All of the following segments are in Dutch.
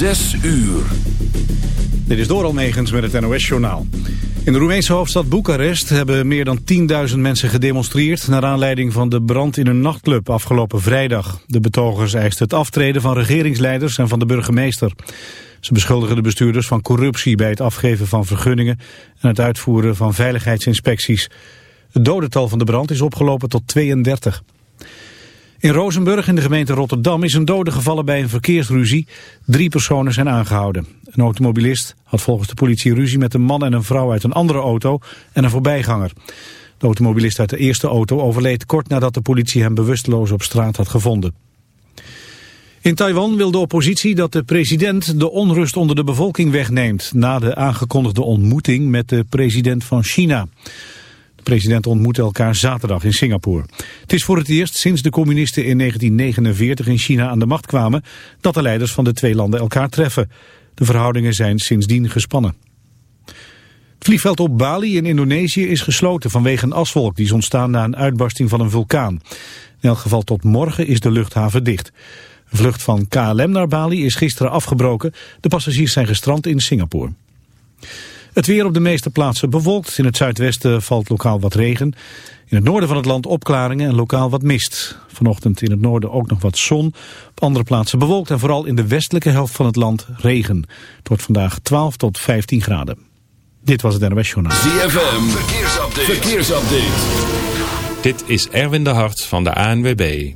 Zes uur. Dit is Doral Negens met het NOS-journaal. In de Roemeense hoofdstad Boekarest hebben meer dan 10.000 mensen gedemonstreerd... naar aanleiding van de brand in een nachtclub afgelopen vrijdag. De betogers eisten het aftreden van regeringsleiders en van de burgemeester. Ze beschuldigen de bestuurders van corruptie bij het afgeven van vergunningen... en het uitvoeren van veiligheidsinspecties. Het dodental van de brand is opgelopen tot 32. In Rozenburg in de gemeente Rotterdam is een dode gevallen bij een verkeersruzie. Drie personen zijn aangehouden. Een automobilist had volgens de politie ruzie met een man en een vrouw uit een andere auto en een voorbijganger. De automobilist uit de eerste auto overleed kort nadat de politie hem bewusteloos op straat had gevonden. In Taiwan wil de oppositie dat de president de onrust onder de bevolking wegneemt... na de aangekondigde ontmoeting met de president van China. De presidenten ontmoeten elkaar zaterdag in Singapore. Het is voor het eerst sinds de communisten in 1949 in China aan de macht kwamen... dat de leiders van de twee landen elkaar treffen. De verhoudingen zijn sindsdien gespannen. Het vliegveld op Bali in Indonesië is gesloten vanwege een aswolk... die is ontstaan na een uitbarsting van een vulkaan. In elk geval tot morgen is de luchthaven dicht. Een vlucht van KLM naar Bali is gisteren afgebroken. De passagiers zijn gestrand in Singapore. Het weer op de meeste plaatsen bewolkt. In het zuidwesten valt lokaal wat regen. In het noorden van het land opklaringen en lokaal wat mist. Vanochtend in het noorden ook nog wat zon. Op andere plaatsen bewolkt en vooral in de westelijke helft van het land regen. Het wordt vandaag 12 tot 15 graden. Dit was het NOS Journaal. ZFM, verkeersupdate. verkeersupdate. Dit is Erwin de Hart van de ANWB.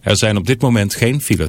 Er zijn op dit moment geen files.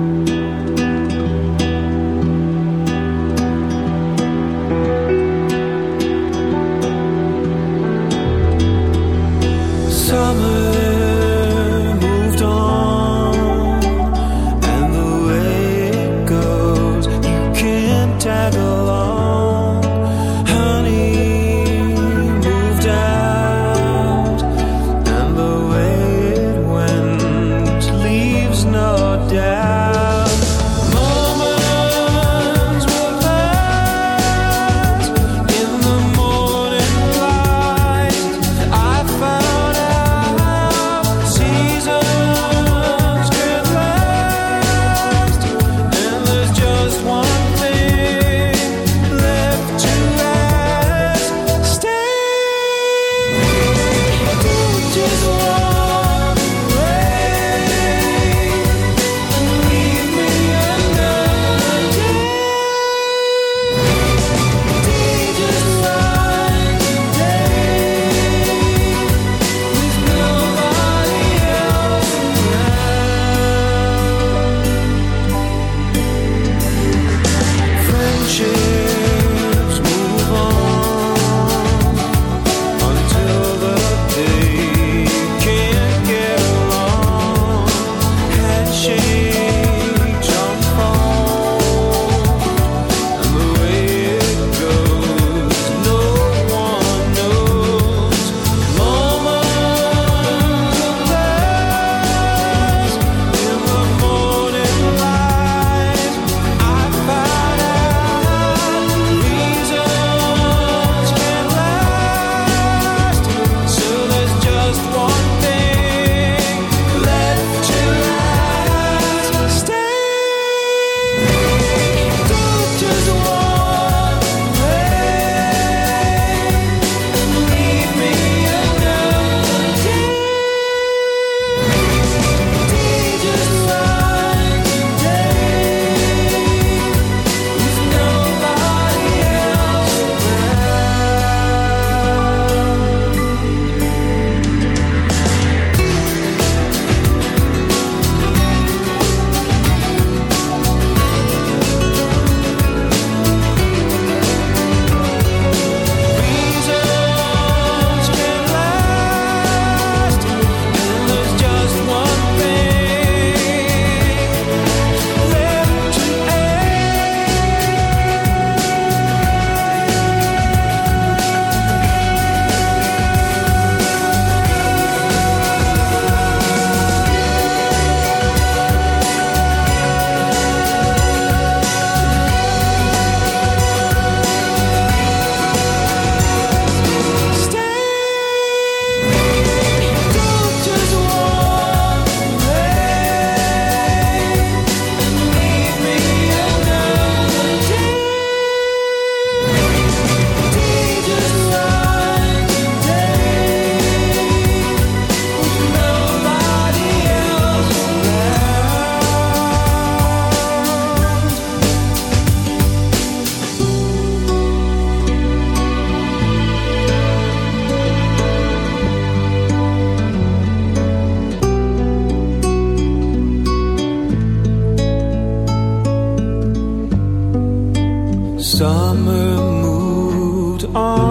on.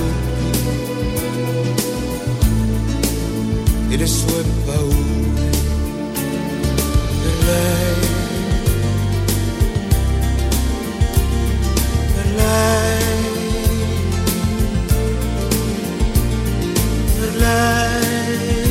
It is sue out The light. The light. The light.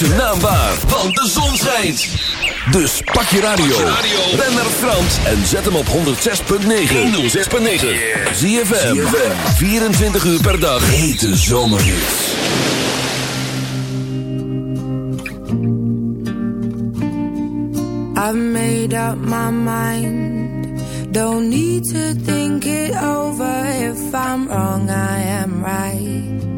Naambaar naam want de zon schijnt. Dus pak je radio, ben naar Frans en zet hem op 106.9. 106.9. Zie je 24 uur per dag. Hete zomerhits. I've made up my mind. Don't need to think it over. If I'm wrong, I am right.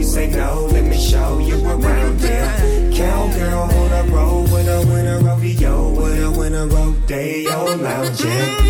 you say no, let me show you around here. Cowgirl on a roll with a winner rodeo, with a winner rodeo lounge. Yeah.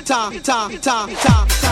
Ta, ta, ta, ta, ta.